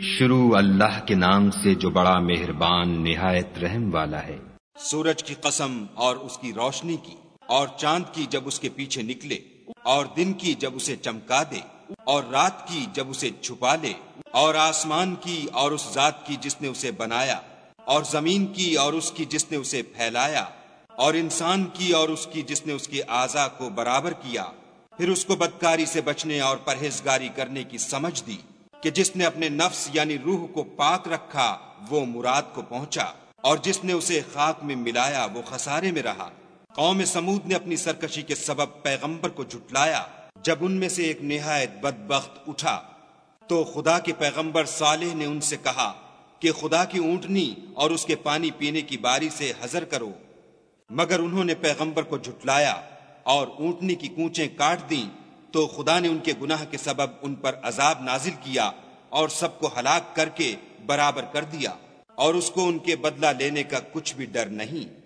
شروع اللہ کے نام سے جو بڑا مہربان نہایت رحم والا ہے۔ سورج کی قسم اور اس کی روشنی کی، اور چاند کی جب اس کے پیچھے نکلے، اور دن کی جب اسے چمکا دے، اور رات کی جب اسے چھپا لے، اور آسمان کی اور اس ذات کی جس نے اسے بنایا، اور زمین کی اور اس کی جس نے اسے پھیلایا، اور انسان کی اور اس کی جس نے اس کے اعضا کو برابر کیا، پھر اس کو بدکاری سے بچنے اور پرہیزگاری کرنے کی سمجھ دی۔ کہ جس نے اپنے نفس یعنی روح کو پاک رکھا، وہ مراد کو پہنچا، اور جس نے اسے خاک میں ملایا، وہ خسارے میں رہا۔ قوم سمود نے اپنی سرکشی کے سبب پیغمبر کو جھٹلایا، جب ان میں سے ایک نہایت بدبخت اٹھا۔ تو خدا کے پیغمبر صالح نے ان سے کہا کہ خدا کی اونٹنی اور اس کے پانی پینے کی باری سے حضر کرو۔ مگر انہوں نے پیغمبر کو جھٹلایا اور اونٹنی کی کوچیں کاٹ دیں۔ تو خدا نے ان کے گناہ کے سبب ان پر عذاب نازل کیا اور سب کو ہلاک کر کے برابر کر دیا اور اس کو ان کے بدلہ لینے کا کچھ بھی ڈر نہیں۔